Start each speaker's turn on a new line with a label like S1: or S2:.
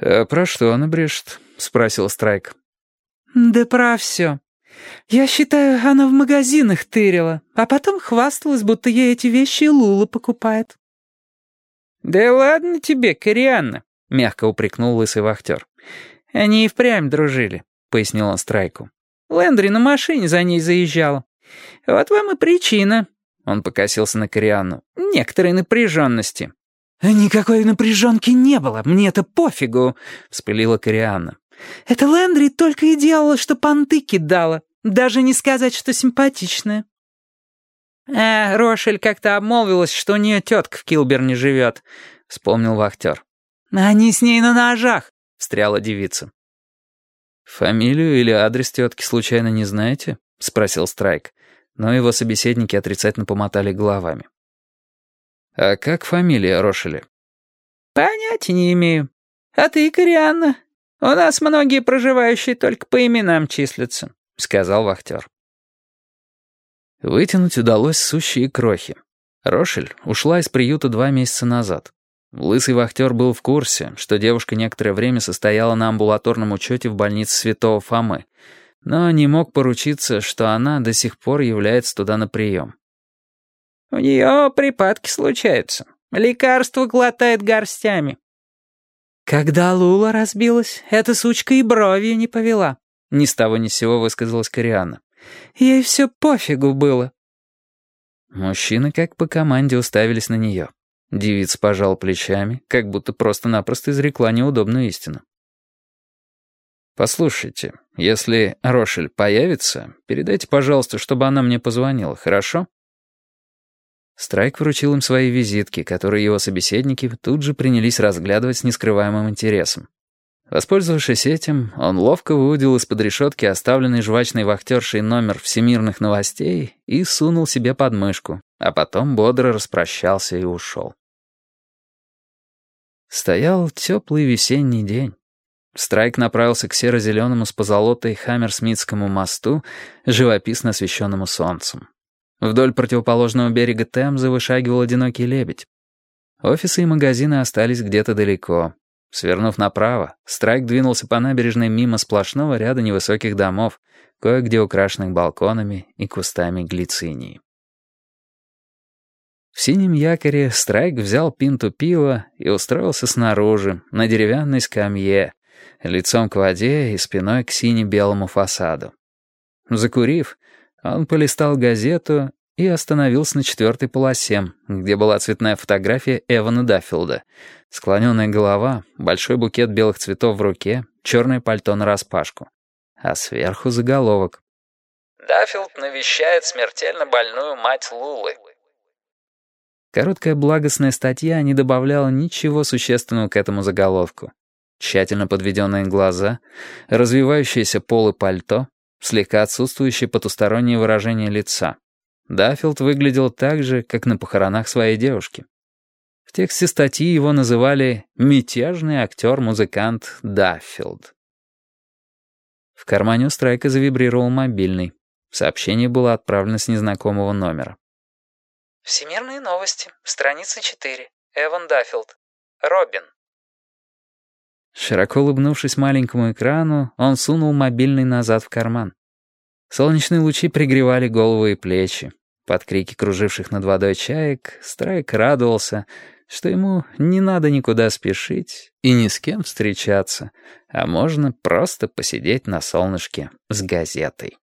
S1: «А про что она брешет?» — спросил Страйк.
S2: «Да про все. Я считаю, она в магазинах тырила, а потом хвасталась, будто ей эти вещи Лула покупает».
S3: «Да ладно тебе, Корианна», — мягко упрекнул лысый вахтер. «Они и впрямь дружили», — пояснил он Страйку. «Лэндри на машине за ней заезжал. Вот вам и причина». Он покосился на Корианну. «Некоторой напряженности».
S2: «Никакой напряженки не было, мне это пофигу», — вспылила Корианна. «Это Лэндри только и делала, что понты кидала. Даже не сказать, что симпатичная».
S3: «А, Рошель как-то обмолвилась, что у нее тетка в Килберне живет», — вспомнил вахтер.
S2: «Они с ней на ножах», —
S3: встряла девица.
S1: «Фамилию или адрес тетки случайно не знаете?» — спросил Страйк, но его собеседники отрицательно помотали головами. «А как фамилия Рошеля?»
S3: «Понятия не имею. А ты, Корианна? У нас многие проживающие только по именам числятся», — сказал вахтер.
S1: Вытянуть удалось сущие крохи. Рошель ушла из приюта два месяца назад. Лысый вахтер был в курсе, что девушка некоторое время состояла на амбулаторном учете в больнице Святого Фомы, но не мог поручиться, что она до сих пор является туда на прием.
S3: У нее припадки случаются. Лекарство глотает горстями».
S2: «Когда Лула разбилась, эта сучка и бровью не повела», — ни с того ни с сего высказалась Кориана. «Ей все пофигу было».
S1: Мужчины как по команде уставились на нее. Девица пожала плечами, как будто просто-напросто изрекла неудобную истину. «Послушайте, если Рошель появится, передайте, пожалуйста, чтобы она мне позвонила, хорошо?» Страйк вручил им свои визитки, которые его собеседники тут же принялись разглядывать с нескрываемым интересом. Воспользовавшись этим, он ловко выудил из-под решетки оставленный жвачной вахтершей номер всемирных новостей и сунул себе под мышку, а потом бодро распрощался и ушел. Стоял теплый весенний день. Страйк направился к серо-зеленому с позолотой Хаммерсмитскому мосту, живописно освещенному солнцем. Вдоль противоположного берега Темзы вышагивал одинокий лебедь. Офисы и магазины остались где-то далеко. Свернув направо, Страйк двинулся по набережной мимо сплошного ряда невысоких домов, кое-где украшенных балконами и кустами глицинии. В синем якоре Страйк взял пинту пива и устроился снаружи, на деревянной скамье, лицом к воде и спиной к сине-белому фасаду. Закурив, он полистал газету и остановился на четвертой полосе, где была цветная фотография Эвана Даффилда. Склоненная голова, большой букет белых цветов в руке, черное пальто нараспашку. А сверху заголовок.
S4: Даффилд навещает смертельно больную мать Лулы.
S1: Короткая благостная статья не добавляла ничего существенного к этому заголовку. Тщательно подведенные глаза, развивающиеся полы пальто, слегка отсутствующее потустороннее выражение лица. Даффилд выглядел так же, как на похоронах своей девушки. В тексте статьи его называли «мятежный актер-музыкант Даффилд». В кармане у Страйка завибрировал мобильный. Сообщение было отправлено с незнакомого номера.
S4: «Всемирные новости. Страница 4. Эван Даффилд. Робин».
S1: Широко улыбнувшись маленькому экрану, он сунул мобильный назад в карман. Солнечные лучи пригревали голову и плечи. Под крики круживших над водой чаек Страйк радовался, что ему не надо никуда спешить и ни с кем встречаться, а можно просто посидеть на солнышке с газетой.